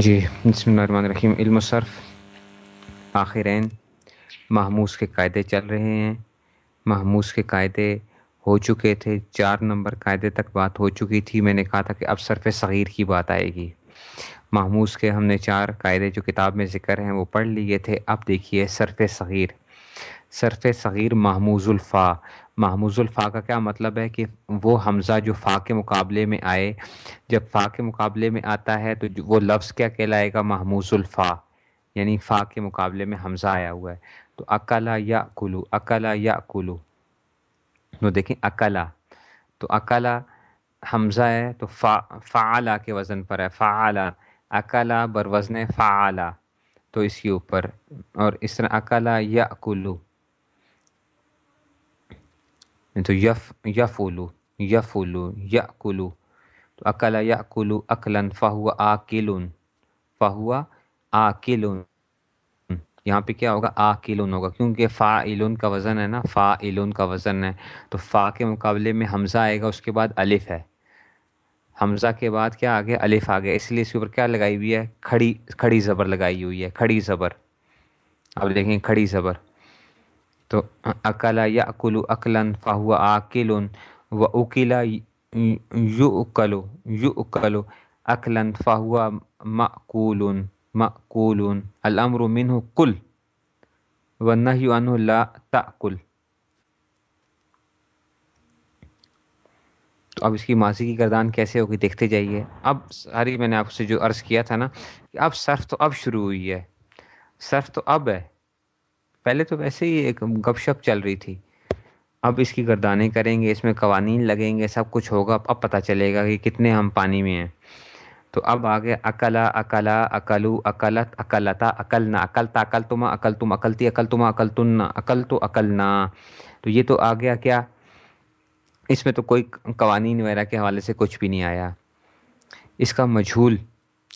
جی بسم اللہ الرحمن الرحیم۔ علم و صرف آخرین۔ محموس کے قاعدے چل رہے ہیں۔ محموس کے قاعدے ہو چکے تھے۔ چار نمبر قاعدے تک بات ہو چکی تھی۔ میں نے کہا تھا کہ اب صرف صغیر کی بات آئے گی۔ محموس کے ہم نے چار قاعدے جو کتاب میں ذکر ہیں وہ پڑھ لیے تھے۔ اب دیکھیے صرف صغیر۔ صرف صغیر محموز الفا۔ محموز الفا کا کیا مطلب ہے کہ وہ حمزہ جو فا کے مقابلے میں آئے، جب فا کے مقابلے میں آتا ہے تو وہ لفظ کیا کہلائے گا؟ محموز الفا یعنی فا کے مقابلے میں حمزہ آیا ہوا ہے۔ تو اکلا یا کلو اکلا یا کلو تو دیکھیں اکلا تو اکلا حمزہ ہے، تو فا فعلا کے وزن پر ہے۔ فعلا اکلا بر وزن فعلا تو اس کے اوپر، اور اس طرح اکلا یا کلو تو یف یف اولو یف اولو تو اکلا یا کلو اکلن فہو آ کلن فہوا آ یہاں پہ کیا ہوگا آ ہوگا کیونکہ فا علن کا وزن ہے نا فا علن کا وزن ہے تو فا کے مقابلے میں حمزہ آئے گا اس کے بعد الف ہے حمزہ کے بعد کیا آ گیا الف آ گیا اس لیے اس کے اوپر کیا لگائی ہوئی ہے کھڑی کھڑی زبر لگائی ہوئی ہے کھڑی زبر اب دیکھیں کھڑی زبر تو اکلا یا اکلو اکلن فاہو آکلن و اکیلا یو اکلو یو اکلو اکلن فاہو معقول معقول الامر منہ کل و نہی عنہ لا تأکل۔ تو اب اس کی ماضی کی گردان کیسے ہوگی دیکھتے جائیے۔ اب ساری میں نے آپ سے جو عرض کیا تھا نا کہ اب صرف تو اب شروع ہوئی ہے۔ صرف تو اب ہے۔ پہلے تو ویسے ہی ایک گپ شپ چل رہی تھی۔ اب اس کی گردانیں کریں گے، اس میں قوانین لگیں گے، سب کچھ ہوگا، اب پتہ چلے گا کہ کتنے ہم پانی میں ہیں۔ تو اب آگے، اکلا اکلا، اکلو، اکلت، اکلتا، اکلنا، اکلتا عقل تما عقل تم عقلتی عقل تما عقل تن عقل تو عقلنا تو یہ تو آ گیا کیا؟ اس میں تو کوئی قوانین وغیرہ کے حوالے سے کچھ بھی نہیں آیا۔ اس کا مجھول،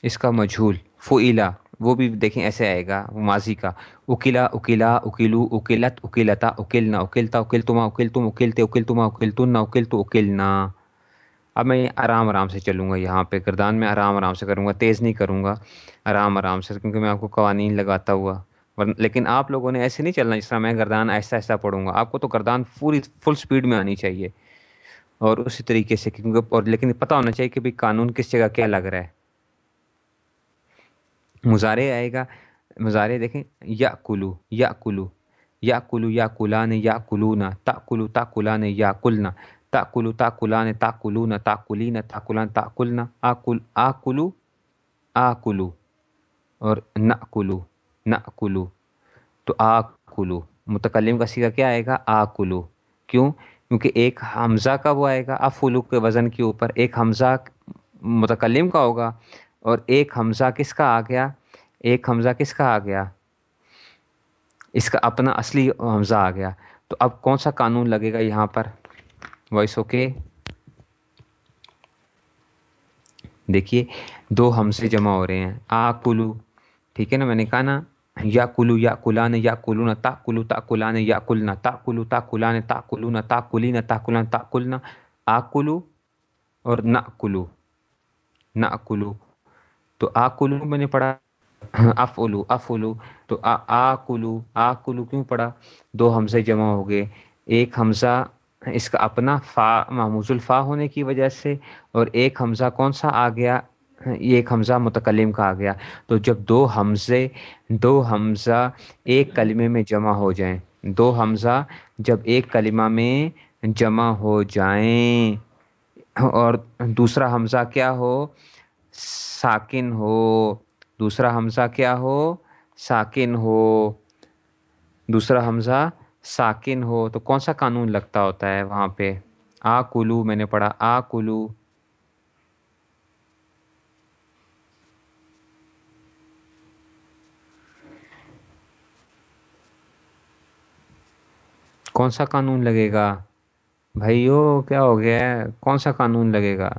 اس کا مجھول فعلا وہ بھی دیکھیں ایسے آئے گا ماضی کا۔ اکیلا اکیلا، اکیلو، اکیلت، اکیلتا، اکیلنا، اکیلتا اکیل تما اکیل تم اکیلتے اکیل تما اکیل تن اکیل تو اکیلنا۔ اب میں آرام آرام سے چلوں گا یہاں پہ، گردان میں آرام آرام سے کروں گا، تیز نہیں کروں گا، آرام آرام سے، کیونکہ میں آپ کو قوانین لگاتا ہوا۔ لیکن آپ لوگوں نے ایسے نہیں چلنا جس طرح میں گردان ایسا ایسا پڑھوں گا۔ آپ کو تو گردان پوری فل سپیڈ میں آنی چاہیے۔ اور اسی طریقے سے کیونکہ، اور لیکن پتہ ہونا چاہیے کہ بھائی قانون کس جگہ کیا لگ رہا ہے۔ مظاہرے آئے گا۔ مظاہرے دیکھیں۔ یا کلو یا کلو یا کلو یا کلان یا کلونا تا کلو تا کلان یا کلنا تا کلو تا کلان تا کلونا تا کلین تا کلان تا کلنا آ کلو آ کلو اور نہ کلو نہ کلو تو آ کلو متکلم کا سیگا کیا آئے گا؟ آ کلو کیوں؟ کیونکہ ایک حمزہ کا وہ آئے گا افولو کے وزن کے اوپر، ایک حمزہ متکلم کا ہوگا۔ اور ایک حمزہ کس کا آ گیا؟ ایک حمزہ کس کا آ گیا؟ اس کا اپنا اصلی حمزہ آ گیا۔ تو اب کون سا قانون لگے گا یہاں پر؟ Voice okay. دیکھیے، دو حمزے جمع ہو رہے ہیں۔ آ، کلو۔ ٹھیک ہے نا؟ میں نے کہا نا، یا کلو، یا کلان، یا کلونا تا کلو تا کلان، یا کلنا تا کلو تا کلان، تا کلونا تا کلین تا کلان، تا کلنا آ، کلو اور نہ کلو۔ نہ کلو۔ تو آ کلو میں نے پڑھا۔ اف اولو اف اولو تو آ آ کیوں پڑھا؟ دو حمزے جمع ہو گئے۔ ایک حمزہ اس کا اپنا فا محموز الفا ہونے کی وجہ سے، اور ایک حمزہ کون سا آ گیا؟ یہ ایک حمزہ متکلم کا آ گیا۔ تو جب دو حمزے، دو حمزہ ایک کلمے میں جمع ہو جائیں، دو حمزہ جب ایک کلمہ میں جمع ہو جائیں، اور دوسرا حمزہ کیا ہو؟ ساکن ہو، دوسرا حمزہ کیا ہو؟ ساکن ہو۔ دوسرا حمزہ ساکن ہو۔ تو کون سا قانون لگتا ہوتا ہے وہاں پہ؟ آ کلو، میں نے پڑھا آ کلو۔ کون سا قانون لگے گا؟ بھائیو، کیا ہو گیا؟ ہے کون سا قانون لگے گا؟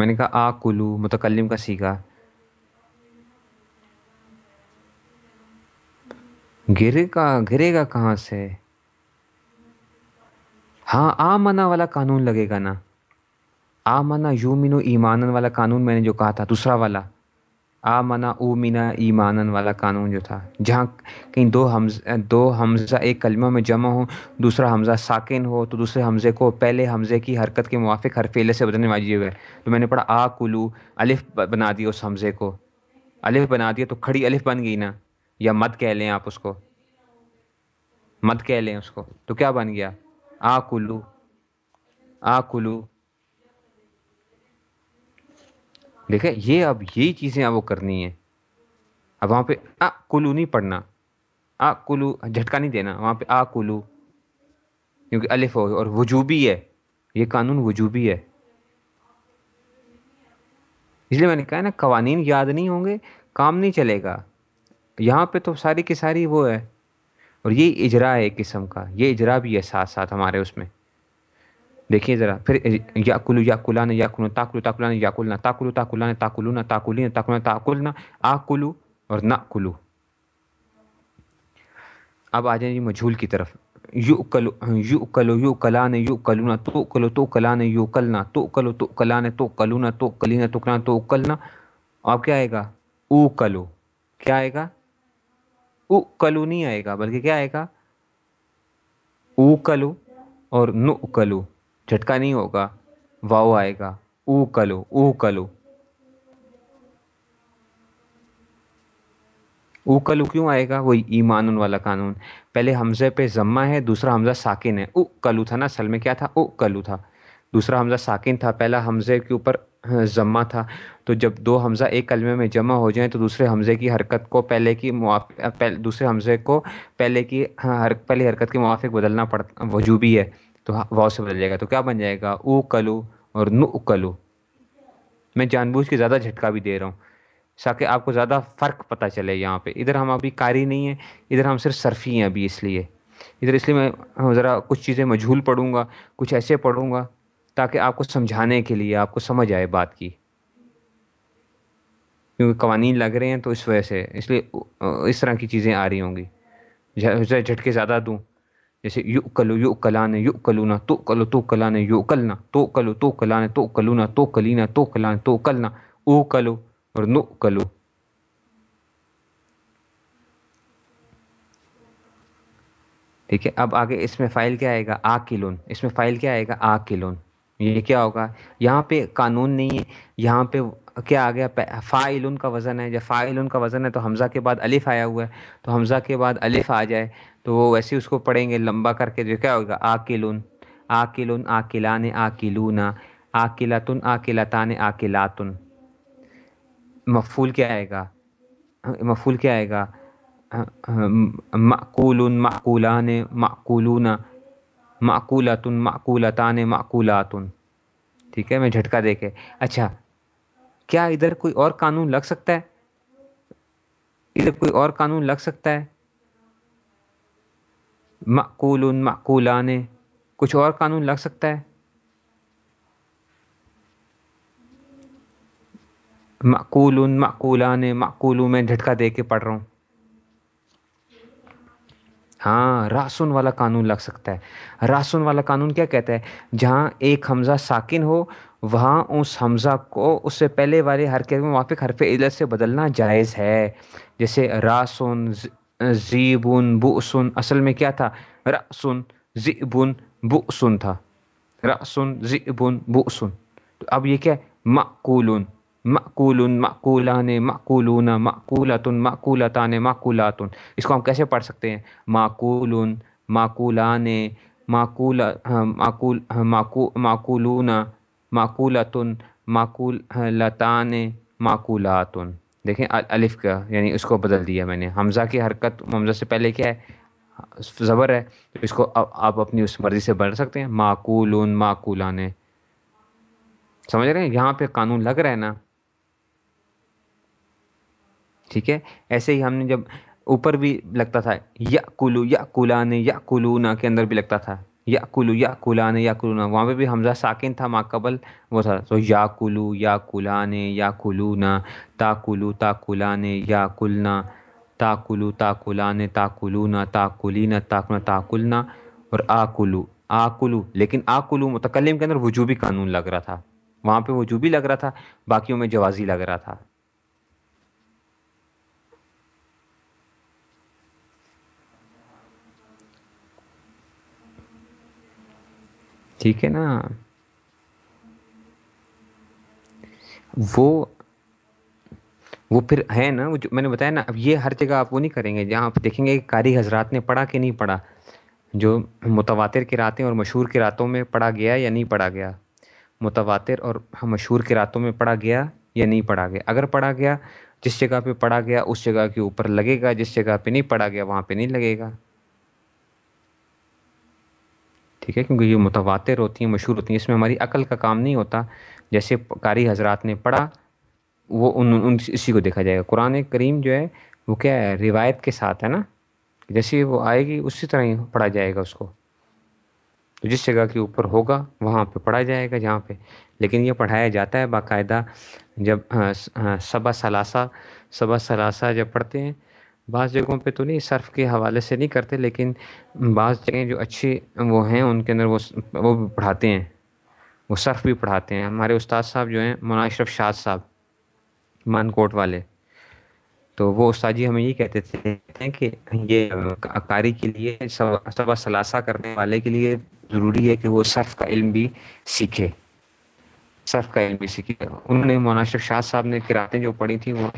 میں نے کہا، آ، کلو، متکلم کا سیکھا گرے کا، گرے گا کہاں سے؟ ہاں آ منا والا قانون لگے گا نا۔ آمانا یو منو ایمان والا قانون میں نے جو کہا تھا، دوسرا والا۔ آمنا اومنا ایمان والا قانون جو تھا۔ جہاں کہیں دو حمز، دو حمزہ ایک کلمہ میں جمع ہو دوسرا حمزہ ساکن ہو، تو دوسرے حمزے کو پہلے حمزے کی حرکت کے موافق ہر فیلے سے بدلنے والی ہوئے۔ تو میں نے پڑھا آ، کلو، الف بنا دیا اس حمزے کو۔ الف بنا دیا تو کھڑی الف بن گئی نا۔ یا مت کہہ لیں آپ اس کو۔ مت کہہ لیں اس کو۔ تو کیا بن گیا؟ آ، کلو۔ آ، کلو۔ دیکھیں، یہ اب یہی چیزیں اب وہ کرنی ہیں۔ اب وہاں پہ آ کلو نہیں پڑھنا۔ آ کلو، جھٹکا نہیں دینا۔ وہاں پہ آ کلو۔ کیونکہ الف ہو اور وجوبی ہے۔ یہ قانون وجوبی ہے۔ اس لیے میں نے کہا نا، قوانین یاد نہیں ہوں گے، کام نہیں چلے گا۔ یہاں پہ تو ساری کی ساری وہ ہے۔ اور یہ اجرا ہے ایک قسم کا۔ یہ اجرا بھی ہے ساتھ ساتھ ہمارے اس میں۔ دیکھیے ذرا، پھر یا کلو یا کلان یا کلو تاکلو، تاکلان یا کلنا تاکلو، تاکلان، تاکلونا، تاکلین، تاکلنا تاکلنا اور نہ کلو اب آ جائیں جی مجھول کی طرف۔ یو کلو یو کلو یو کلان یو کلونا تو کلو تو کلان یو کلنا تو کلو تو کلان تو کلونا تو کلینا تو کلان تو کلنا اب کیا آئے گا؟ او کلو کیا آئے گا؟ او کلو نہیں آئے گا، بلکہ کیا آئے گا؟ او کلو اور نو کلو جھٹکا نہیں ہوگا۔ واؤ آئے گا۔ او کلو او کلو۔ او کلو کیوں آئے گا؟ وہی ایمان والا قانون۔ پہلے حمزے پہ ضمہ ہے، دوسرا حمزہ ساکن ہے۔ او کلو تھا نا، اصل میں کیا تھا؟ او کلو تھا۔ دوسرا حمزہ ساکن تھا۔ پہلا حمزے کے اوپر ضمہ تھا۔ تو جب دو حمزہ ایک کلمے میں جمع ہو جائیں تو دوسرے حمزے کی حرکت کو پہلے کی موافق دوسرے حمزے کو پہلے کی پہلی حرکت کے موافق بدلنا پڑتا وجوبی ہے۔ تو ہاں، واؤ سے بدل جائے گا۔ تو کیا بن جائے گا؟ او کلو اور نو کلو میں جان بوجھ کے زیادہ جھٹکا بھی دے رہا ہوں، تاکہ آپ کو زیادہ فرق پتہ چلے یہاں پہ۔ ادھر ہم ابھی کاری نہیں ہیں، ادھر ہم صرف صرفی ہیں ابھی اس لیے۔ ادھر اس لیے میں ذرا کچھ چیزیں مجھول پڑھوں گا، کچھ ایسے پڑھوں گا، تاکہ آپ کو سمجھانے کے لیے آپ کو سمجھ آئے بات کی۔ کیونکہ قوانین لگ رہے ہیں تو اس وجہ سے، اس لیے اس طرح کی چیزیں آ رہی ہوں گی۔ جھٹکے زیادہ دوں۔ جیسے یو کلو یو کلانے یو کلونا تو کلو تو کلانے یو کلنا تو کلو تو کلانے تو کلونا تو کلینا تو کلانے تو کلنا او کلو اور نو کلو ٹھیک ہے اب آگے اس میں فائل کیا آئے گا؟ آ کلون اس میں فائل کیا آئے گا؟ آ کلون یہ کیا ہوگا؟ یہاں پہ قانون نہیں ہے۔ یہاں پہ کیا آ گیا فائل کا وزن ہے۔ جب فائل کا وزن ہے تو حمزہ کے بعد الف آیا ہوا ہے۔ تو حمزہ کے بعد الف آ جائے۔ تو وہ ویسے اس کو پڑھیں گے، لمبا کر کے جو کیا ہوگا؟ آ کلون آ کلون آ کلان آ آ آ آ مفول کیا آئے گا؟ مفول کیا آئے گا؟ معقول معقولان معقولون معقولتن معقولتان معقولاتن ٹھیک ہے، میں جھٹکا دے کے۔ اچھا کیا ادھر کوئی اور قانون لگ سکتا ہے؟ ادھر کوئی اور قانون لگ سکتا ہے؟ معقول معقولان کچھ اور قانون لگ سکتا ہے؟ معقول معقولان معقولوں میں جھٹکا دے کے پڑھ رہا ہوں۔ ہاں راسن والا قانون لگ سکتا ہے۔ راسن والا قانون کیا کہتا ہے؟ جہاں ایک حمزہ ساکن ہو، وہاں اس حمزہ کو اس سے پہلے والے حرکت میں موافق حرف علت سے بدلنا جائز ہے۔ جیسے راسن زیبن بؤسن، اصل میں کیا تھا؟ راسن زیبن بؤسن تھا۔ راسن زیبن بؤسن۔ تو اب یہ کیا ہے؟ معقولن معقول معقولان معقولون معقولتن معقولتان معقولاتن اس کو ہم کیسے پڑھ سکتے ہیں؟ معقول معقولان معقول معقول معقولون معقولتن معقول معقولاتن دیکھیں الف کا یعنی اس کو بدل دیا میں نے۔ حمزہ کی حرکت حمزہ سے پہلے کیا ہے؟ زبر ہے، تو اس کو آپ اپنی اس مرضی سے بڑھ سکتے ہیں۔ معقول معقولان سمجھ رہے ہیں؟ یہاں پہ قانون لگ رہا ہے نا۔ ٹھیک ہے؟ ایسے ہی ہم نے جب اوپر بھی لگتا تھا یا کلو یا کلان یا کلونا کے اندر بھی لگتا تھا۔ یا کلو یا کلان یا کلونا وہاں پہ بھی حمزہ ساکن تھا ماں قبل وہ تھا۔ تو یا کلو یا کلان یا کلونا تا کلو تا کلان یا کلنا تا کلو تا کلان تا کلونا تا کلینا تا کلنا تا کلنا اور آ کلو آ کلو لیکن آ کلو متکلم کے اندر وجوبی قانون لگ رہا تھا۔ وہاں پہ وہ جو بھی لگ رہا تھا، باقیوں میں جوازی لگ رہا تھا۔ ٹھیک ہے نا؟ وہ وہ پھر ہے نا، وہ جو میں نے بتایا نا، اب یہ ہر جگہ آپ وہ نہیں کریں گے، جہاں آپ دیکھیں گے کہ قاری حضرات نے پڑھا کہ نہیں پڑھا، جو متواتر کے راتیں اور مشہور کے راتوں میں پڑھا گیا یا نہیں پڑھا گیا؟ متواتر اور مشہور کے راتوں میں پڑھا گیا یا نہیں پڑھا گیا؟ اگر پڑھا گیا، جس جگہ پہ پڑھا گیا، اس جگہ کے اوپر لگے گا، جس جگہ پہ نہیں پڑھا گیا، وہاں پہ نہیں لگے گا۔ ٹھیک ہے، کیونکہ یہ متواتر ہوتی ہیں، مشہور ہوتی ہیں، اس میں ہماری عقل کا کام نہیں ہوتا۔ جیسے قاری حضرات نے پڑھا، وہ ان ان اسی کو دیکھا جائے گا۔ قرآن کریم جو ہے، وہ کیا ہے، روایت کے ساتھ ہے نا؟ جیسے وہ آئے گی، اسی طرح ہی پڑھا جائے گا اس کو۔ تو جس جگہ کے اوپر ہوگا، وہاں پہ پڑھا جائے گا، جہاں پہ۔ لیکن یہ پڑھایا جاتا ہے باقاعدہ۔ جب ہاں، صبا ہاں، ثلاثہ صبا ثلاثہ جب پڑھتے ہیں بعض جگہوں پہ تو نہیں، صرف کے حوالے سے نہیں کرتے، لیکن بعض جگہیں جو اچھی وہ ہیں، ان کے اندر وہ وہ پڑھاتے ہیں۔ وہ صرف بھی پڑھاتے ہیں۔ ہمارے استاد صاحب جو ہیں، مولانا اشرف شاد صاحب مان کوٹ والے۔ تو وہ استاد جی ہمیں یہ کہتے تھے کہ یہ قاری کے لیے صبح ثلاثہ کرنے والے کے لیے ضروری ہے کہ وہ صرف کا علم بھی سیکھے۔ صرف کا علم بھی سیکھے انہوں نے مولانا اشرف شاہ صاحب نے کراتیں جو پڑھی تھیں، وہ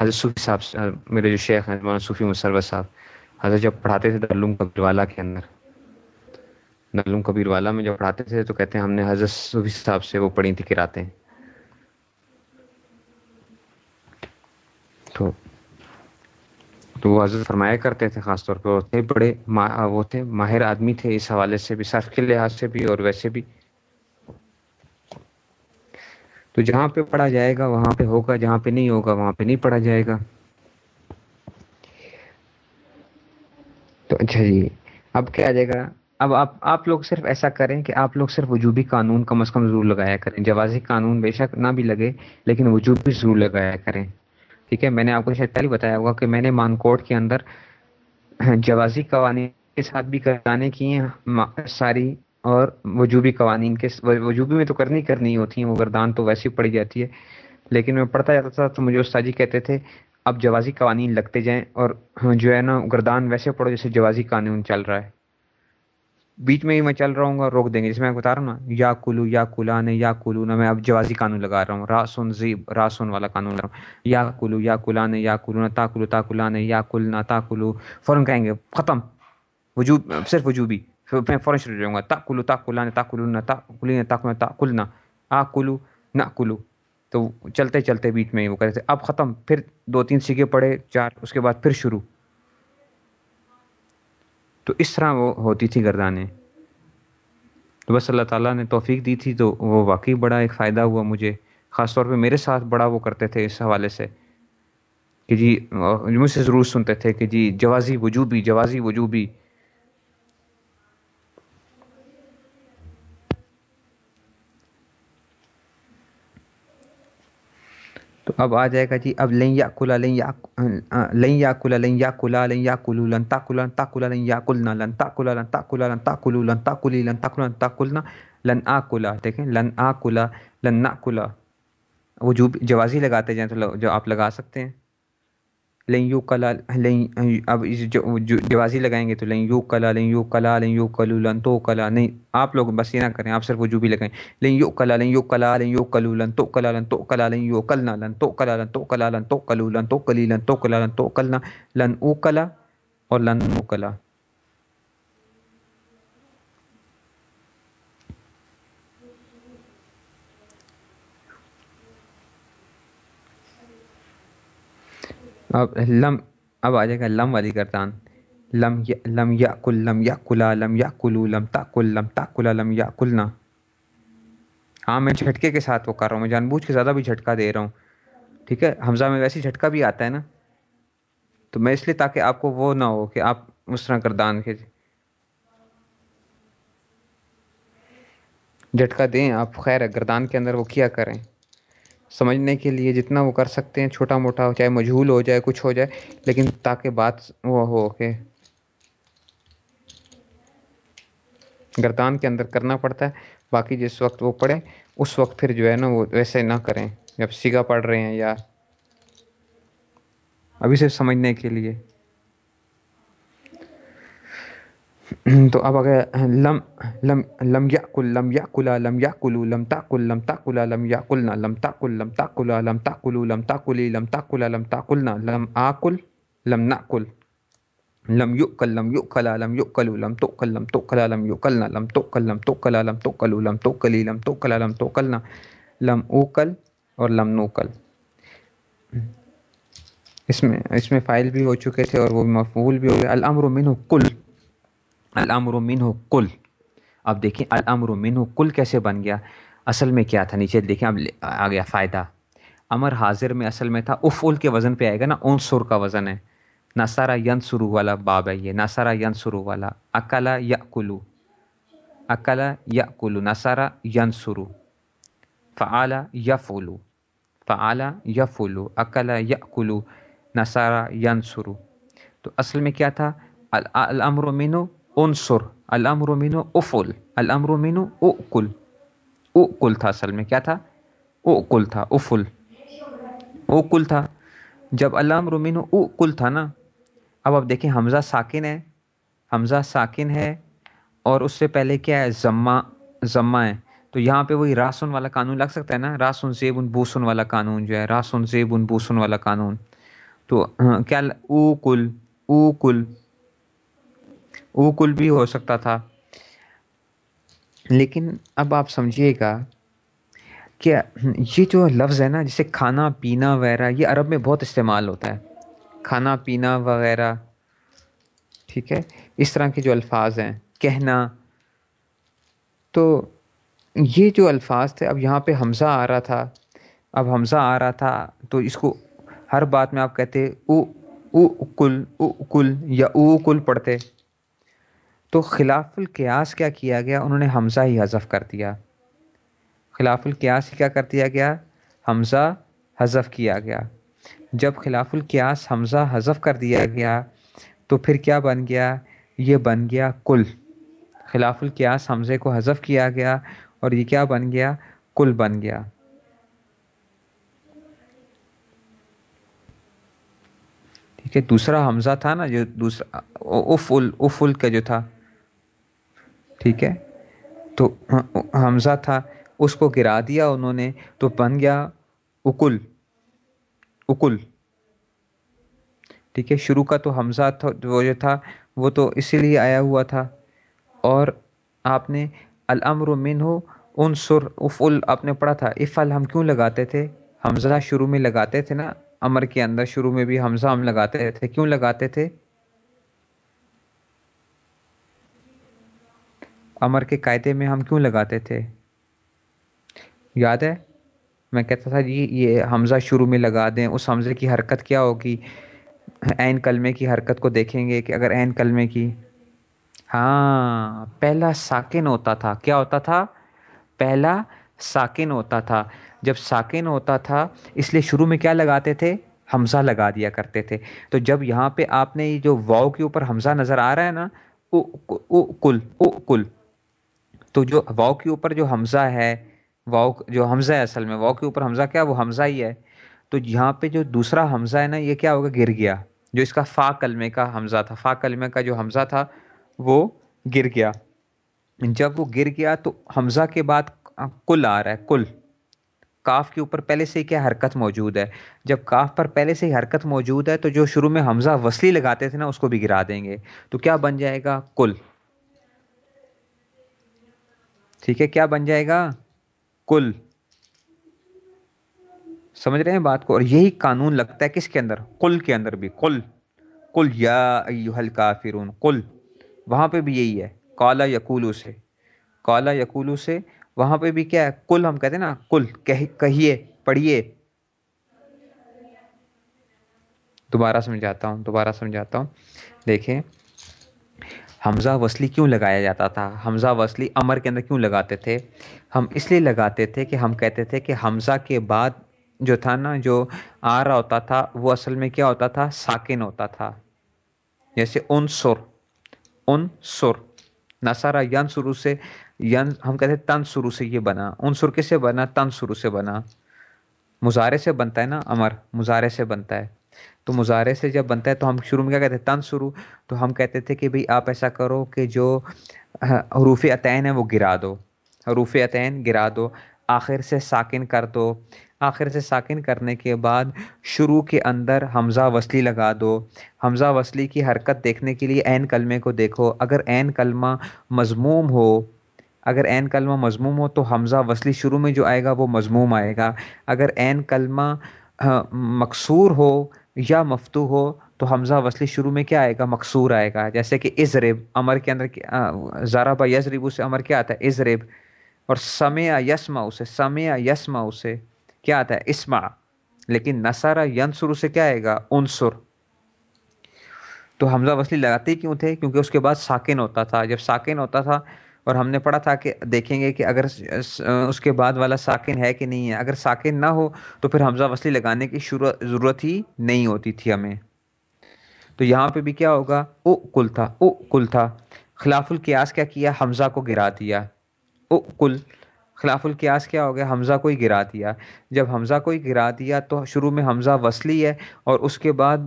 حضرت صوفی صاحب میرے جو شیخ ہیں، مولانا صوفی مسرت صاحب، حضرت جب پڑھاتے تھے دلوم کبیر والا کے اندر۔ دلوم کبیر والا میں جب پڑھاتے تھے تو کہتے ہیں، ہم نے حضرت صوفی صاحب سے وہ پڑھی تھی کراتیں تو تو وہ حضرت فرمایا کرتے تھے، خاص طور پہ وہ تھے بڑے وہ تھے ماہر آدمی تھے، اس حوالے سے بھی، صرف کے لحاظ سے بھی اور ویسے بھی۔ تو جہاں پہ پڑھا جائے گا، وہاں پہ ہوگا، جہاں پہ نہیں ہوگا، وہاں پہ نہیں پڑھا جائے گا۔ تو اچھا جی اب کیا آ جائے گا؟ اب آپ آپ لوگ صرف ایسا کریں کہ آپ لوگ صرف وجوبی قانون کم از کم ضرور لگایا کریں۔ جوازی قانون بے شک نہ بھی لگے، لیکن وجوبی ضرور لگایا کریں۔ ٹھیک ہے، میں نے آپ کو شاید پہلے بتایا ہوگا کہ میں نے مانکوٹ کے اندر جوازی قوانین کے ساتھ بھی کرانے کی ہیں ساری اور وجوبی قوانین کے وجوبی میں تو کرنی کرنی ہوتی ہیں، وہ گردان تو ویسی پڑی جاتی ہے۔ لیکن میں پڑھتا جاتا تھا تو مجھے استاد جی کہتے تھے، اب جوازی قوانین لگتے جائیں اور جو ہے نا گردان ویسے پڑھو جیسے جوازی قانون چل رہا ہے۔ بیچ میں ہی میں چل رہا ہوں گا روک دیں گے۔ جس میں بتا رہا ہوں نا، یا کلو، یا کلا نے یا کلو، نہ میں اب جوازی قانون لگا رہا ہوں۔ راسن زیب راسن والا قانون لگا رہا ہوں۔ یا کلو، یا کلا نے یا کلو، نہ تا کلو، تا کلا نے یا کل، نہ تا کلو۔ فوراً کہیں گے، ختم۔ وجوب، صرف وجوبی۔ میں فوراً شروع ہو جاؤں گا تا کلو تا کلا تا کلو تا تا تا کلنا آ کلو نہ کلو تو چلتے چلتے بیچ میں ہی وہ کہتے تھے اب ختم پھر دو تین سیکھے پڑے چار اس کے بعد پھر شروع تو اس طرح وہ ہوتی تھی گردانیں تو بس اللہ تعالیٰ نے توفیق دی تھی تو وہ واقعی بڑا ایک فائدہ ہوا مجھے خاص طور پہ میرے ساتھ بڑا وہ کرتے تھے اس حوالے سے کہ جی مجھ سے ضرور سنتے تھے کہ جی جوازی وجوبی جوازی وجوبی تو اب آ جائے گا جی اب لیں یا کلا لیں یا لیں یا کلا لیں یا کلا لیں یا کلو لن تا کلا تا کلا لن یا کلنا لن تا کلا لن تا کلا لن تا کلو لن تا کلی لن تا کلا لن تا کلنا لن آ کلا دیکھیں، لن آ کلا لن نا کلا وہ جو جوازی لگاتے جائیں تو جو آپ لگا سکتے ہیں۔ لیں یو کلا لیں اب جوازی لگائیں گے تو لیں یو کلا لیں یو کلا لیں یو کلو لن تو کلا نہیں، آپ لوگ بس یہ نہ کریں، آپ صرف وجو بھی لگائیں۔ لیں یو کلا لیں یو کلا لیں یو کلو لن تو کلا لن تو کلا لیں یو کلنا لن تو کلا لن تو کلا لن تو کلو لن تو کلی لن تو کلا لن تو کلنا لن او کلا اور لن او کلا اب لم، اب آ جائے گا لم والی گردان۔ لم لم یا کل لم یا کلا لم یا کلو لم تا کل لم تا کلا لم یا کلنا ہاں میں جھٹکے کے ساتھ وہ کر رہا ہوں، میں جان بوجھ کے زیادہ بھی جھٹکا دے رہا ہوں۔ ٹھیک ہے، حمزہ میں ویسے جھٹکا بھی آتا ہے نا۔ تو میں اس لیے تاکہ آپ کو وہ نہ ہو کہ آپ اس طرح گردان کے جھٹکا دیں، آپ خیر ہے، گردان کے اندر وہ کیا کریں۔ سمجھنے کے لیے جتنا وہ کر سکتے ہیں، چھوٹا موٹا ہو، چاہے مجھول ہو جائے کچھ ہو جائے، لیکن تاکہ بات وہ ہو کہ گردان کے اندر کرنا پڑتا ہے، باقی جس وقت وہ پڑھے اس وقت پھر جو ہے نا وہ ویسے نہ کریں، جب سیگا پڑھ رہے ہیں یا ابھی صرف سمجھنے کے لیے۔ تو اب اگر لم لم لم یا کل لم یا کلا لم یا کلو لم تا کل لم تا کلا لم یا کلنا لم تا کل لم تا کلا لم تا کلو لم تا کلی لم تا کلا لم تا کلنا لم آ کل لم نا کل لم یو کل لم یو کلا لم یو کلو لم تو کل لم تو کلا لم یو کلنا لم تو کل لم تو کلا لم تو کلو لم تو کلی لم تو کلا لم تو کلنا لم او کل اور لم نو کل اس میں اس میں فائل بھی ہو چکے تھے اور وہ مفعول بھی ہو گئے الامر منہ کل الامر منہ کل اب دیکھیں الامر منہ کل کیسے بن گیا؟ اصل میں کیا تھا نیچے؟ دیکھیں اب آ گیا فائدہ۔ امر حاضر میں اصل میں تھا افعل کے وزن پہ آئے گا نا اون سر کا وزن ہے۔ ناسارا ین سرو والا باب ہے یہ ناسارا ین سرو والا۔ اکلا یا کلو اکلا یا کلو ناسارا ین سرو فعلا یا فولو فعلا یا فولو اکلا یا کلو نصارہ ینسرو تو اصل میں کیا تھا؟ الامر مینو عنصر الامر مینو افل، الامر مینو اکل اکل تھا اصل میں کیا تھا؟ اکل تھا، افل۔ اکل تھا۔ جب الامر مینو اکل تھا نا، اب اب دیکھیں حمزہ ساکن ہے۔ حمزہ ساکن ہے اور اس سے پہلے کیا ہے؟ ضمہ ضمہ ہے۔ تو یہاں پہ وہی راسن والا قانون لگ سکتا ہے نا؟ راسن زیب ان بوسن والا قانون جو ہے، راسن زیب ان بوسن والا قانون۔ تو ہاں، کیا او کل او کل او کل بھی ہو سکتا تھا۔ لیکن اب آپ سمجھیے گا کہ یہ جو لفظ ہے نا، جسے کھانا، پینا وغیرہ، یہ عرب میں بہت استعمال ہوتا ہے۔ کھانا، پینا وغیرہ۔ ٹھیک ہے؟ اس طرح کے جو الفاظ ہیں، کہنا۔ تو یہ جو الفاظ تھے، اب یہاں پہ حمزہ آ رہا تھا۔ اب حمزہ آ رہا تھا، تو اس کو ہر بات میں آپ کہتے، او او کل او کل یا او کل پڑھتے۔ تو خلاف القیاس کیا کیا گیا؟ انہوں نے حمزہ ہی حذف کر دیا۔ خلاف القیاس ہی کیا کر دیا گیا؟ حمزہ حذف کیا گیا۔ جب خلاف القیاس حمزہ حذف کر دیا گیا تو پھر کیا بن گیا؟ یہ بن گیا کل۔ خلاف القیاس حمزے کو حذف کیا گیا اور یہ کیا بن گیا؟ کل بن گیا۔ ٹھیک ہے، دوسرا حمزہ تھا نا جو دوسرا، اف ال اف ال کا جو تھا۔ ٹھیک ہے؟ تو حمزہ تھا، اس کو گرا دیا انہوں نے، تو بن گیا اکل۔ اکل۔ ٹھیک ہے، شروع کا تو حمزہ تھا، وہ جو تھا، وہ تو اسی لیے آیا ہوا تھا۔ اور آپ نے الامر من ہو ان سر اف ال، آپ نے پڑھا تھا افل ہم کیوں لگاتے تھے؟ حمزہ شروع میں لگاتے تھے نا، امر کے اندر شروع میں بھی حمزہ ہم لگاتے تھے، کیوں لگاتے تھے؟ امر کے قاعدے میں ہم کیوں لگاتے تھے؟ یاد ہے؟ میں کہتا تھا جی یہ حمزہ شروع میں لگا دیں، اس حمزے کی حرکت کیا ہوگی؟ عین کلمے کی حرکت کو دیکھیں گے کہ اگر عین کلمے کی۔ ہاں پہلا ساکن ہوتا تھا۔ کیا ہوتا تھا؟ پہلا ساکن ہوتا تھا۔ جب ساکن ہوتا تھا، اس لیے شروع میں کیا لگاتے تھے؟ حمزہ لگا دیا کرتے تھے۔ تو جب یہاں پہ آپ نے جو واؤ کے اوپر حمزہ نظر آ رہا ہے نا او او کل او کل تو جو واؤ کے اوپر جو حمزہ ہے، واؤ جو حمزہ ہے اصل میں، واؤ کے اوپر حمزہ کیا؟ وہ حمزہ ہی ہے۔ تو یہاں پہ جو دوسرا حمزہ ہے نا، یہ کیا ہوگا؟ گر گیا۔ جو اس کا فا کلمے کا حمزہ تھا، فا کلمے کا جو حمزہ تھا، وہ گر گیا۔ جب وہ گر گیا تو حمزہ کے بعد کل آ رہا ہے، کل۔ کاف کے اوپر پہلے سے کیا حرکت موجود ہے؟ جب کاف پر پہلے سے ہی حرکت موجود ہے تو جو شروع میں حمزہ وصلی لگاتے تھے نا، اس کو بھی گرا دیں گے۔ تو کیا بن جائے گا؟ کل۔ ٹھیک ہے، کیا بن جائے گا؟ کل۔ سمجھ رہے ہیں بات کو؟ اور یہی قانون لگتا ہے کس کے اندر؟ کل کے اندر بھی۔ کل۔ کل یا ایوہل کافرون کل۔ وہاں پہ بھی یہی ہے۔ کالا یقولو سے۔ کالا یقولو سے۔ وہاں پہ بھی کیا ہے؟ کل ہم کہتے ہیں نا، کل۔ کہیے، پڑھیے۔ دوبارہ سمجھاتا ہوں، دوبارہ سمجھاتا ہوں۔ دیکھیں۔ حمزہ وصلی کیوں لگایا جاتا تھا؟ حمزہ وصلی امر کے اندر کیوں لگاتے تھے؟ ہم اس لیے لگاتے تھے کہ ہم کہتے تھے کہ حمزہ کے بعد جو تھا نا، جو آ رہا ہوتا تھا، وہ اصل میں کیا ہوتا تھا؟ ساکن ہوتا تھا۔ جیسے ان سر ان سر نصارہ ین سرو سے، ین، ہم کہتے ہیں تن شروع سے یہ بنا۔ عنصر کس سے بنا؟ تن شروع سے بنا۔ مظاہرے سے بنتا ہے نا امر مظاہرے سے بنتا ہے۔ تو مظاہرے سے جب بنتا ہے تو ہم شروع میں کیا کہتے ہیں؟ تن شروع۔ تو ہم کہتے تھے کہ بھئی آپ ایسا کرو کہ جو حروف عطین ہے وہ گرا دو۔ حروف عطین گرا دو۔ آخر سے ساکن کر دو۔ آخر سے ساکن کرنے کے بعد شروع کے اندر حمزہ وصلی لگا دو۔ حمزہ وصلی کی حرکت دیکھنے کے لیے عین کلمے کو دیکھو۔ اگر عین کلمہ مضموم ہو، اگر عین کلمہ مضموم ہو تو حمزہ وصلی شروع میں جو آئے گا وہ مضموم آئے گا۔ اگر عین کلمہ مقصور ہو یا مفتو ہو تو حمزہ وصلی شروع میں کیا آئے گا؟ مقصور آئے گا۔ جیسے کہ ازرب امر کے اندر ذرا با یزرب، اسے امر کیا آتا ہے؟ ازرب اور سمع یسما اسے سمع یسما اسے کیا آتا ہے؟ اسما لیکن نصارہ ینسر اسے کیا آئے گا؟ عنصر تو حمزہ وصلی لگاتے ہی کیوں تھے؟ کیونکہ اس کے بعد ساکن ہوتا تھا۔ جب ساکن ہوتا تھا اور ہم نے پڑھا تھا کہ دیکھیں گے کہ اگر اس کے بعد والا ساکن ہے کہ نہیں ہے۔ اگر ساکن نہ ہو تو پھر حمزہ وصلی لگانے کی ضرورت ہی نہیں ہوتی تھی ہمیں۔ تو یہاں پہ بھی کیا ہوگا؟ او کل تھا، او کل تھا۔ خلاف القیاس کیا کیا؟ حمزہ کو گرا دیا۔ او کل، خلاف القیاس کیا ہو گیا؟ حمزہ کو ہی گرا دیا۔ جب حمزہ کو ہی گرا دیا تو شروع میں حمزہ وصلی ہے اور اس کے بعد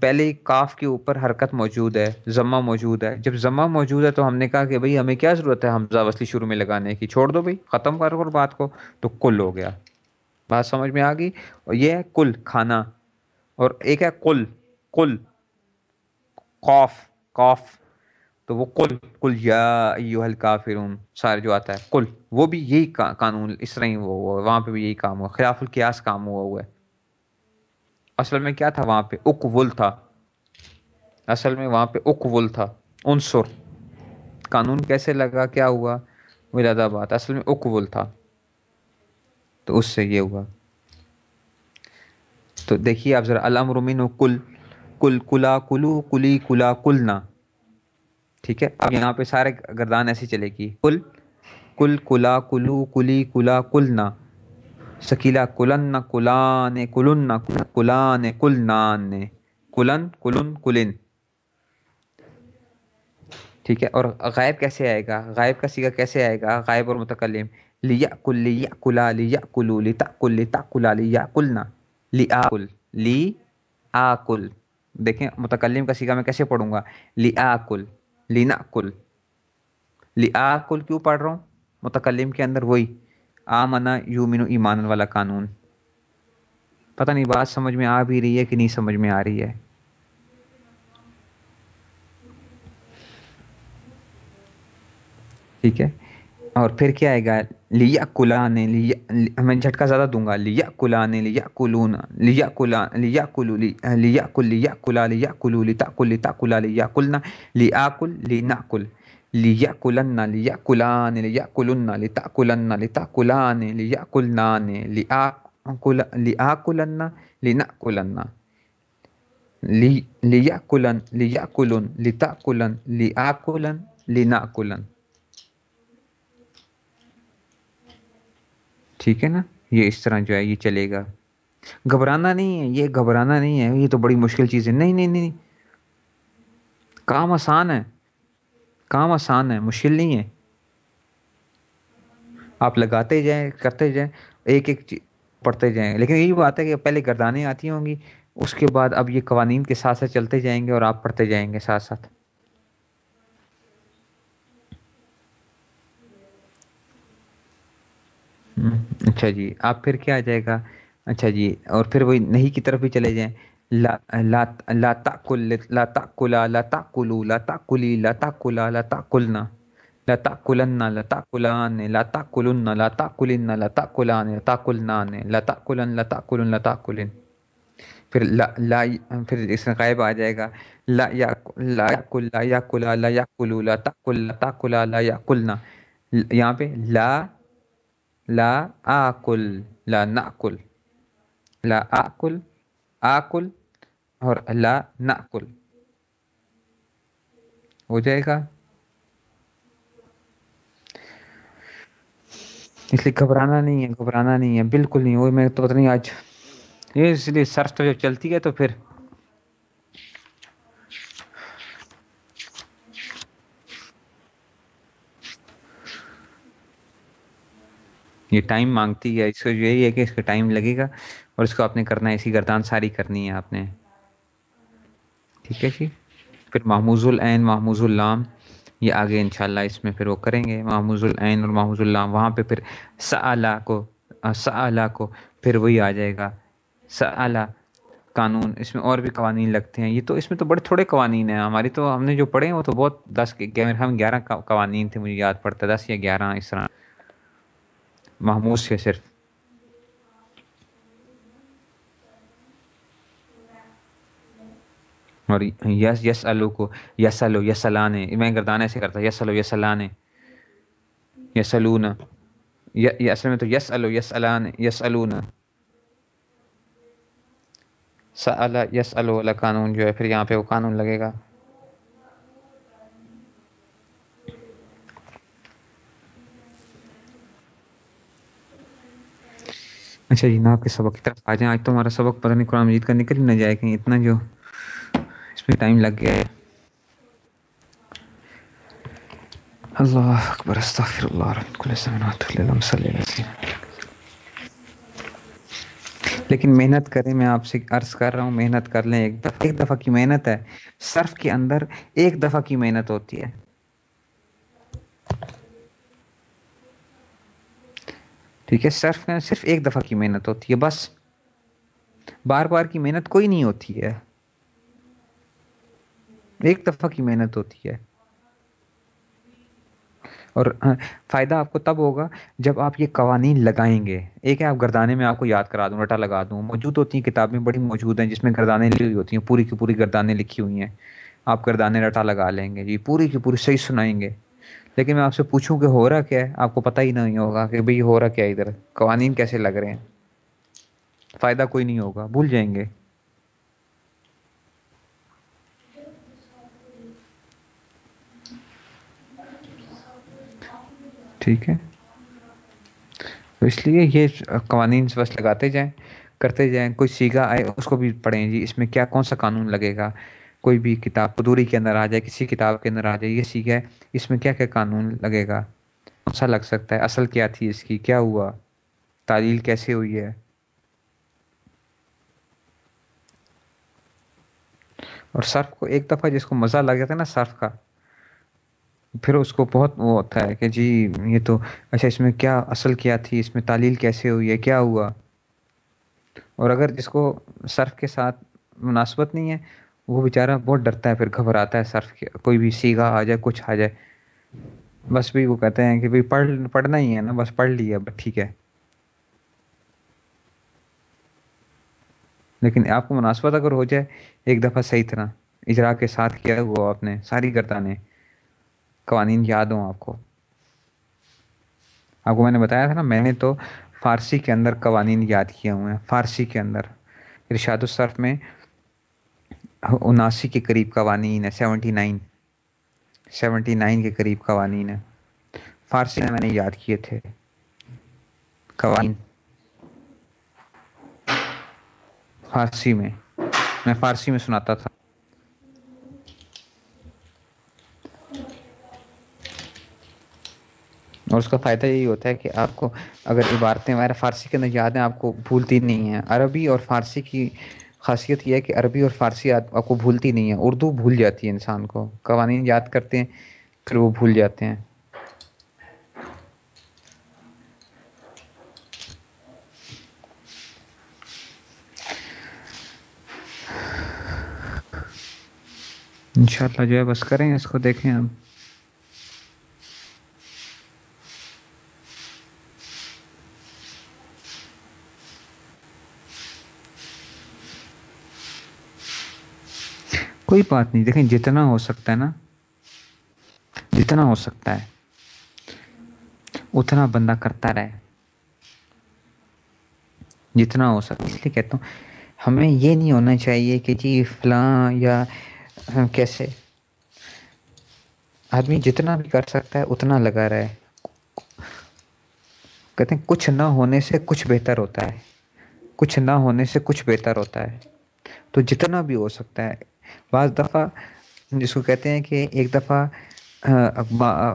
پہلے کاف کے اوپر حرکت موجود ہے ضمہ موجود ہے۔ جب ضمہ موجود ہے تو ہم نے کہا کہ بھئی ہمیں کیا ضرورت ہے حمزہ وصلی شروع میں لگانے کی؟ چھوڑ دو بھئی ختم کر کر بات کو۔ تو کل ہو گیا۔ بات سمجھ میں آ گئی؟ اور یہ ہے کل، کھانا۔ اور ایک ہے کل کل۔ قوف قوف تو وہ کل کل یا ایوہ الکافرون، سارے جو آتا ہے، کل۔ وہ بھی یہی قانون، اس طرح ہی وہ ہوا، وہاں پہ بھی یہی کام ہوا، خلاف القیاس کام ہوا ہوا ہے۔ اصل میں کیا تھا وہاں پہ؟ اکول تھا۔ اصل میں وہاں پہ اکول تھا۔ عنصر۔ قانون کیسے لگا؟ کیا ہوا؟ ولاد بات اصل میں اکول تھا۔ تو اس سے یہ ہوا۔ تو دیکھیے آپ ذرا علام رومین کل کل کلا کلو، کلی کلا کلنا۔ ٹھیک ہے؟ اب یہاں پہ سارے گردان ایسی چلے گی۔ کل کل کلا کلو، کلی کلا کلنا۔ شکیلا کلن کلان کلن کلان کلنان کلن کلن کلن ٹھیک ہے اور غائب کیسے آئے گا؟ غائب کا سیگا کیسے آئے گا؟ غائب اور متکلم لیا کل لیا کلا لیا کلو لتا کل لتا کلا لیا کلنا لی آ کل لی آ کل دیکھیں متکلم کا سیگا میں کیسے پڑھوں گا؟ لی آ کل لینا کل لی آ کل کیوں پڑھ رہا ہوں؟ متکلم کے اندر وہی آمنا یومن و ایمان والا قانون۔ پتہ نہیں، بات سمجھ میں آ بھی رہی ہے کہ نہیں سمجھ میں آ رہی ہے۔ ٹھیک ہے؟ اور پھر کیا آئے گا؟ لیا کلا نے لیا، میں جھٹکا زیادہ دوں گا۔ لیا کلا نے لیا کلون لیا کلا لیا کلو لیا کل لیا کلا لیا کلو لتا کل لتا کلا لیا کلنا لیا کل لینا کل لیا کلن لیا کلان لیا کلن لتا کلن لتا کلان لیا کلنان لیا ٹھیک ہے نا؟ یہ اس طرح جو ہے یہ چلے گا۔ گھبرانا نہیں ہے، یہ گھبرانا نہیں ہے، یہ تو بڑی مشکل چیز ہے۔ نہیں نہیں نہیں۔ کام آسان ہے۔ کام آسان ہے، مشکل نہیں ہے۔ آپ لگاتے جائیں، کرتے جائیں، ایک ایک چیز پڑھتے جائیں۔ لیکن یہی بات ہے کہ پہلے گردانیں آتی ہوں گی، اس کے بعد اب یہ قوانین کے ساتھ ساتھ چلتے جائیں گے اور آپ پڑھتے جائیں گے ساتھ ساتھ۔ اچھا جی آپ پھر کیا آ جائے گا؟ اچھا جی اور پھر وہی نہیں کی طرف بھی چلے جائیں۔ لا لا لا تاکل لا تاکلا لا تاکلو لا تاکلی لا تاکلا لا تاکلنا لا تاکلن لا تاکلان لا تاکلن لا تاکلن لا تاکلان لا تاکلنان لا تاکلن لا تاکلن لا تاکلن پھر لا لا پھر اس میں غائب آ جائے گا لا یا لا یاکل لا یاکلا لا یاکلو لا تاکل لا تاکلا لا یاکلنا یہاں پہ لا لا آکل لا ناکل لا آکل آکل اور لا ناکل ہو جائے گا۔ اس لیے گھبرانا نہیں ہے، گھبرانا نہیں ہے، بالکل نہیں۔ وہ میں تو نہیں آج۔ یہ اس لیے سرف تو جب چلتی ہے تو پھر۔ یہ ٹائم مانگتی ہے، اس کو یہی ہے کہ اس کا ٹائم لگے گا۔ اور اس کو آپ نے کرنا ہے، اسی گردان ساری کرنی ہے آپ نے۔ ٹھیک ہے جی؟ پھر محموز العین محموز اللام، یہ آگے انشاءاللہ اس میں پھر وہ کریں گے۔ محموز العین اور محموز اللام، وہاں پہ پھر سعلا کو سعلا کو پھر وہی آ جائے گا۔ سعلا قانون، اس میں اور بھی قوانین لگتے ہیں۔ یہ تو اس میں تو بڑے تھوڑے قوانین ہیں۔ ہماری تو ہم نے جو پڑھے ہیں وہ تو بہت دس ہم گیارہ قوانین تھے، مجھے یاد پڑتا، دس یا گیارہ، اس طرح۔ محمود سے صرف۔ اور یس یس الو کو یس الو یس الانے میں گردانے سے کرتا، یس الو یس الانے یس الون۔ اصل میں تو یس الو یس الان یس الون۔ سأل یس الو والا قانون جو ہے، پھر یہاں پہ وہ قانون لگے گا۔ اچھا جی ناب کے سبق کی طرف آ جائیں۔ آج تو ہمارا سبق پتہ نہیں قرآن مجید کا نکل ہی نہ جائے کہیں۔ اتنا جو اس میں ٹائم لگ گیا ہے۔ اللہ اکبر، استغفر اللہ اللہ صلی اللہ لیکن محنت کریں، میں آپ سے عرض کر رہا ہوں، محنت کر لیں۔ ایک دفعہ ایک دفعہ کی محنت ہے۔ صرف کے اندر ایک دفعہ کی محنت ہوتی ہے۔ ٹھیک ہے، صرف صرف ایک دفعہ کی محنت ہوتی ہے، بس۔ بار بار کی محنت کوئی نہیں ہوتی ہے۔ ایک دفعہ کی محنت ہوتی ہے۔ اور فائدہ آپ کو تب ہوگا جب آپ یہ قوانین لگائیں گے۔ ایک ہے، آپ گردانے میں آپ کو یاد کرا دوں رٹا لگا دوں۔ موجود ہوتی ہیں کتابیں بڑی موجود ہیں جس میں گردانیں لکھی ہوئی ہوتی ہیں، پوری کی پوری گردانیں لکھی ہوئی ہیں۔ آپ گردانے رٹا لگا لیں گے جی پوری کی پوری صحیح سنائیں گے۔ لیکن میں آپ سے پوچھوں کہ ہو رہا کیا ہے؟ آپ کو پتہ ہی نہیں ہوگا کہ بھئی ہو رہا کیا ادھر۔ قوانین کیسے لگ رہے ہیں؟ فائدہ کوئی نہیں ہوگا، بھول جائیں گے۔ ٹھیک ہے۔ تو اس لیے یہ قوانین بس لگاتے جائیں، کرتے جائیں۔ کوئی سیکھا آئے، اس کو بھی پڑھیں جی۔ اس میں کیا، کون سا قانون لگے گا؟ کوئی بھی کتاب قدوری کے اندر آ جائے، کسی کتاب کے اندر آ جائے، یہ سیکھا ہے۔ اس میں کیا کیا قانون لگے گا؟ کون سا لگ سکتا ہے؟ اصل کیا تھی اس کی؟ کیا ہوا؟ تعلیل کیسے ہوئی ہے؟ اور صرف کو، ایک دفعہ جس کو مزہ لگ جاتا ہے نا، صرف کا۔ پھر اس کو بہت وہ ہوتا ہے کہ جی یہ تو اچھا اس میں کیا اصل کیا تھی؟ اس میں تعلیل کیسے ہوئی ہے؟ کیا ہوا؟ اور اگر جس کو صرف کے ساتھ مناسبت نہیں ہے، وہ بیچارہ بہت ڈرتا ہے، پھر گھبراتا ہے، صرف کوئی بھی سیگا آ جائے، کچھ آ جائے۔ بس بھی وہ کہتے ہیں کہ بھائی، پڑھ، پڑھنا ہی ہے نا، بس پڑھ لیا بس ٹھیک ہے۔ لیکن آپ کو مناسبت اگر ہو جائے، ایک دفعہ صحیح طرح اجرا کے ساتھ کیا ہوا آپ نے، ساری گردانیں۔ قوانین یاد ہوں آپ کو۔ آپ کو میں نے بتایا تھا نا، میں نے تو فارسی کے اندر قوانین یاد کیے ہوئے ہیں، فارسی کے اندر۔ ارشاد الصرف میں اناسی کے قریب قوانین ہے سیونٹی نائن سیونٹی نائن کے قریب قوانین ہے فارسی میں میں نے یاد کیے تھے۔ قوانین۔ فارسی میں میں فارسی میں سناتا تھا۔ اور اس کا فائدہ یہی ہوتا ہے کہ آپ کو اگر عبارتیں وغیرہ فارسی کے اندر یاد ہیں، آپ کو بھولتی نہیں ہیں۔ عربی اور فارسی کی خاصیت یہ ہے کہ عربی اور فارسی آپ کو بھولتی نہیں ہے اردو بھول جاتی ہے انسان کو۔ قوانین یاد کرتے ہیں، پھر وہ بھول جاتے ہیں۔ انشاءاللہ جو ہے، بس کریں، اس کو دیکھیں ہم۔ کوئی بات نہیں، دیکھیں جتنا ہو سکتا ہے نا، جتنا ہو سکتا ہے، اتنا بندہ کرتا رہے۔ جتنا ہو سکتا اس لیے کہتا ہوں، ہمیں یہ نہیں ہونا چاہیے کہ جی فلاں یا کیسے۔ آدمی جتنا بھی کر سکتا ہے، اتنا لگا رہے۔ کہتے ہیں، کچھ نہ ہونے سے کچھ بہتر ہوتا ہے۔ کچھ نہ ہونے سے کچھ بہتر ہوتا ہے۔ تو جتنا بھی ہو سکتا ہے بعض دفعہ جس کو کہتے ہیں کہ ایک دفعہ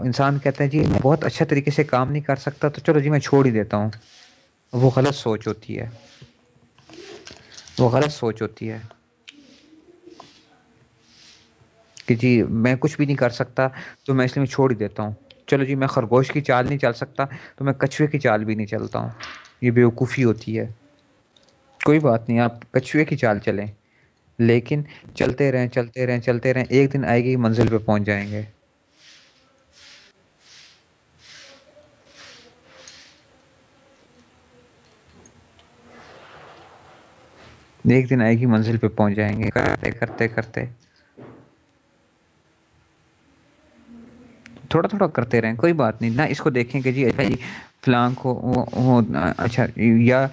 انسان کہتے ہیں جی میں بہت اچھا طریقے سے کام نہیں کر سکتا تو چلو جی میں چھوڑ ہی دیتا ہوں۔ وہ غلط سوچ ہوتی ہے۔ وہ غلط سوچ ہوتی ہے۔ کہ جی میں کچھ بھی نہیں کر سکتا تو میں اس لیے میں چھوڑ ہی دیتا ہوں۔ چلو جی میں خرگوش کی چال نہیں چل سکتا تو میں کچھوے کی چال بھی نہیں چلتا ہوں۔ یہ بیوقوفی ہوتی ہے۔ کوئی بات نہیں، آپ کچھوے کی چال چلیں۔ لیکن چلتے رہیں چلتے رہیں چلتے رہیں، ایک دن آئے گی، منزل پہ پہنچ جائیں گے۔ ایک دن آئے گی، منزل پہ پہنچ جائیں گے۔ کرتے کرتے کرتے۔ تھوڑا تھوڑا کرتے رہیں، کوئی بات نہیں۔ نہ اس کو دیکھیں کہ جی اچھا جی فلاں کو اچھا یا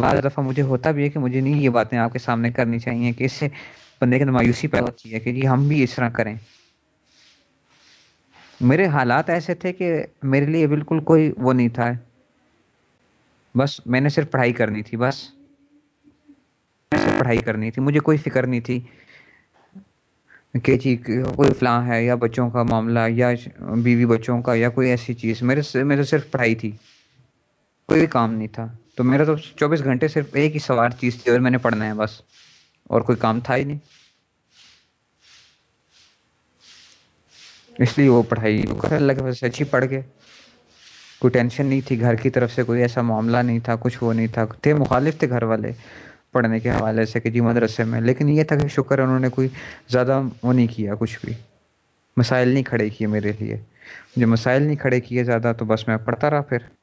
بعض دفعہ مجھے ہوتا بھی ہے کہ مجھے نہیں یہ باتیں آپ کے سامنے کرنی چاہیے کہ اس سے بندے کے اندر مایوسی پیدا ہوتی ہے کہ جی ہم بھی اس طرح کریں۔ میرے حالات ایسے تھے کہ میرے لیے بالکل کوئی وہ نہیں تھا۔ بس میں نے صرف پڑھائی کرنی تھی، بس۔ صرف پڑھائی کرنی تھی، مجھے کوئی فکر نہیں تھی کہ جی کوئی فلاں ہے یا بچوں کا معاملہ یا بیوی بچوں کا یا کوئی ایسی چیز۔ میرے میرے صرف پڑھائی تھی، کوئی کام نہیں تھا۔ تو میرا تو چوبیس گھنٹے صرف ایک ہی سوار چیز تھی اور میں نے پڑھنا ہے بس۔ اور کوئی کام تھا ہی نہیں۔ اس لیے وہ پڑھائی اللہ کے سے اچھی پڑھ گئے۔ کوئی ٹینشن نہیں تھی، گھر کی طرف سے کوئی ایسا معاملہ نہیں تھا، کچھ وہ نہیں تھا۔ تھے مخالف تھے گھر والے پڑھنے کے حوالے سے کہ جی مدرسے میں، لیکن یہ تھا کہ شکر انہوں نے کوئی زیادہ وہ نہیں کیا، کچھ بھی۔ مسائل نہیں کھڑے کیے میرے لیے۔ جو مسائل نہیں کھڑے کیے زیادہ تو بس میں پڑھتا رہا پھر۔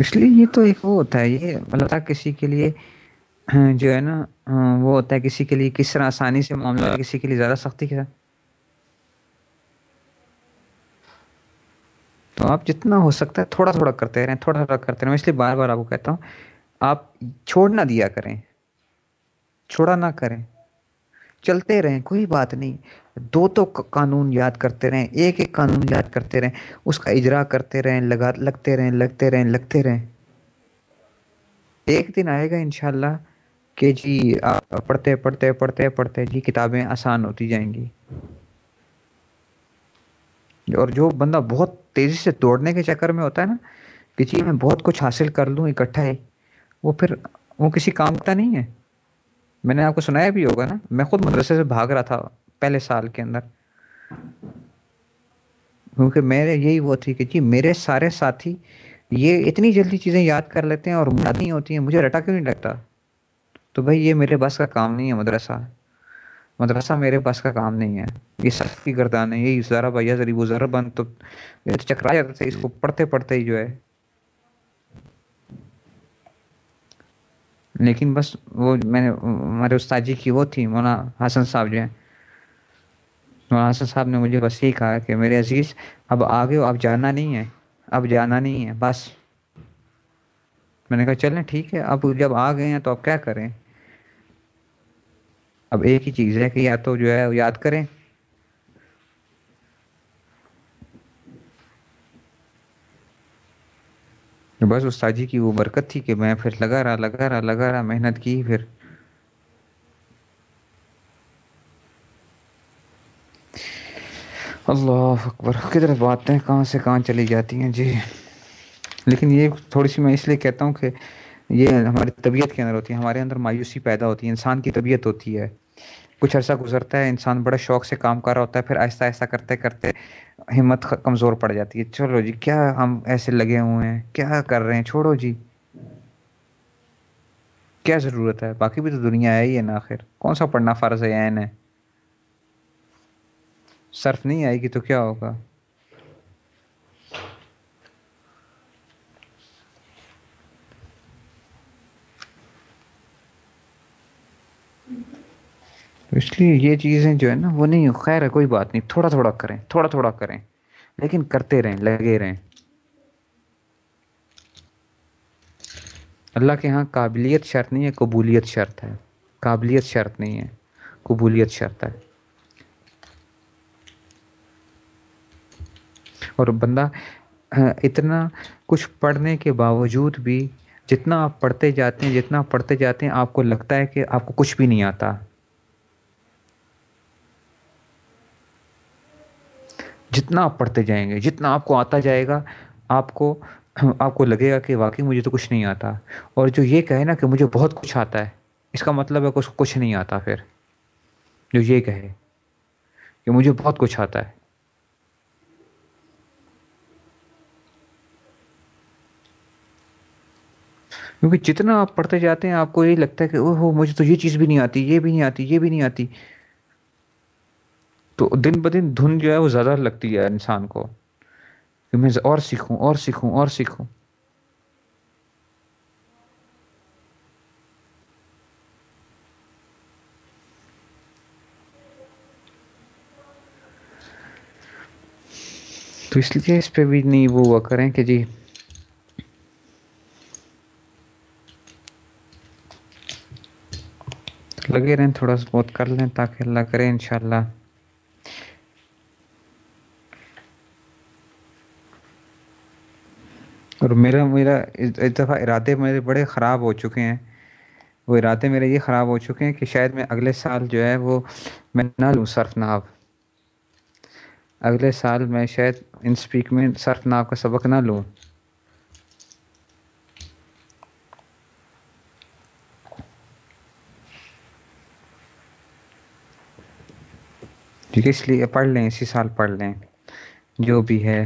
اس لیے یہ تو ایک وہ ہوتا ہے، یہ اللہ تعالیٰ کسی کے لیے جو ہے نا وہ ہوتا ہے کسی کے لیے کس طرح آسانی سے معاملہ کسی کے لیے زیادہ سختی کے ساتھ۔ تو آپ جتنا ہو سکتا ہے تھوڑا تھوڑا کرتے رہیں، تھوڑا تھوڑا کرتے رہیں۔ اس لیے بار بار آپ کو کہتا ہوں، آپ چھوڑ نہ دیا کریں، چھوڑا نہ کریں، چلتے رہیں، کوئی بات نہیں۔ دو تو قانون یاد کرتے رہیں، ایک ایک قانون یاد کرتے رہیں، اس کا اجرا کرتے رہیں، لگا لگتے رہیں لگتے رہیں لگتے رہیں۔ ایک دن آئے گا انشاءاللہ کہ جی آپ پڑھتے پڑھتے پڑھتے پڑھتے جی کتابیں آسان ہوتی جائیں گی۔ اور جو بندہ بہت تیزی سے دوڑنے کے چکر میں ہوتا ہے نا کہ جی میں بہت کچھ حاصل کر لوں، اکٹھا ہی وہ پھر وہ کسی کام کا نہیں ہے۔ میں نے آپ کو سنایا بھی ہوگا نا، میں خود مدرسے سے بھاگ رہا تھا۔ پہلے سال کے اندر۔ کیونکہ میرے یہی وہ تھی کہ جی میرے سارے ساتھی یہ اتنی جلدی چیزیں یاد کر لیتے ہیں اور یاد نہیں ہوتی ہیں، مجھے رٹا کیوں نہیں لگتا؟ تو بھائی یہ میرے بس کا کام نہیں ہے مدرسہ۔ مدرسہ میرے پاس کا کام نہیں ہے۔ یہ سخت کی گردان ہے یہی ذرا بھیا ذری وہ ذرا بند تو چکرا جاتا تھا اس کو پڑھتے پڑھتے ہی جو ہے۔ لیکن بس وہ میں نے ہمارے استاد جی کی وہ تھی، مولانا حسن صاحب جو ہیں مولانا صاحب نے مجھے بس یہی کہا کہ میرے عزیز، اب آگے ہو، اب جانا نہیں ہے، اب جانا نہیں ہے، بس۔ میں نے کہا چلیں، ٹھیک ہے۔ اب جب آ گئے ہیں تو اب کیا کریں؟ اب ایک ہی چیز ہے کہ یا تو جو ہے یاد کریں۔ بس استاد جی کی وہ برکت تھی کہ میں پھر لگا رہا لگا رہا لگا رہا، محنت کی پھر۔ اللہ اکبر، کدھر باتیں، کہاں سے کہاں چلی جاتی ہیں؟ جی۔ لیکن یہ تھوڑی سی میں اس لیے کہتا ہوں کہ یہ ہماری طبیعت کے اندر ہوتی ہے، ہمارے اندر مایوسی پیدا ہوتی ہے، انسان کی طبیعت ہوتی ہے۔ کچھ عرصہ گزرتا ہے، انسان بڑے شوق سے کام کر رہا ہوتا ہے، پھر آہستہ آہستہ کرتے کرتے ہمت کمزور پڑ جاتی ہے۔ چلو جی کیا ہم ایسے لگے ہوئے ہیں؟ کیا کر رہے ہیں؟ چھوڑو جی۔ کیا ضرورت ہے؟ باقی بھی تو دنیا ہے ہی ہے نا آخر۔ کون سا پڑھنا فرض ہے، عین ہے؟ صرف نہیں آئے گی تو کیا ہوگا؟ اس لیے یہ چیزیں جو ہے نا، وہ نہیں خیر ہے، کوئی بات نہیں۔ تھوڑا تھوڑا کریں، تھوڑا تھوڑا کریں۔ لیکن کرتے رہیں، لگے رہیں۔ اللہ کے ہاں قابلیت شرط نہیں ہے، قبولیت شرط ہے۔ قابلیت شرط نہیں ہے، قبولیت شرط ہے۔ اور بندہ ہاں، اتنا کچھ پڑھنے کے باوجود بھی جتنا آپ پڑھتے جاتے ہیں، جتنا پڑھتے جاتے ہیں، آپ کو لگتا ہے کہ آپ کو کچھ بھی نہیں آتا۔ جتنا آپ پڑھتے جائیں گے، جتنا آپ کو آتا جائے گا، آپ کو آپ کو لگے گا کہ واقعی مجھے تو کچھ نہیں آتا۔ اور جو یہ کہے نا کہ مجھے بہت کچھ آتا ہے، اس کا مطلب ہے کہ اس کو کچھ نہیں آتا۔ پھر جو یہ کہے کہ مجھے بہت کچھ آتا ہے کیونکہ جتنا آپ پڑھتے جاتے ہیں، آپ کو یہی لگتا ہے کہ او ہو مجھے تو یہ چیز بھی نہیں آتی، یہ بھی نہیں آتی، یہ بھی نہیں آتی۔ تو دن بدن دھن جو ہے وہ زیادہ لگتی ہے انسان کو۔ کہ میں اور سیکھوں اور سیکھوں اور سیکھوں۔ تو اس لیے اس پہ بھی نہیں وہ ہوا کریں کہ جی لگے رہیں تھوڑا سا بہت کر لیں تاکہ اللہ کرے انشاءاللہ۔ اور میرا میرا اس دفعہ ارادے میرے بڑے خراب ہو چکے ہیں۔ وہ ارادے میرے یہ خراب ہو چکے ہیں کہ شاید میں اگلے سال جو ہے وہ میں نہ لوں صرف ناب اگلے سال میں شاید ان سپیک میں صرف ناب کا سبق نہ لوں۔ ٹھیک ہے اس لیے پڑھ لیں اسی سال پڑھ لیں جو بھی ہے۔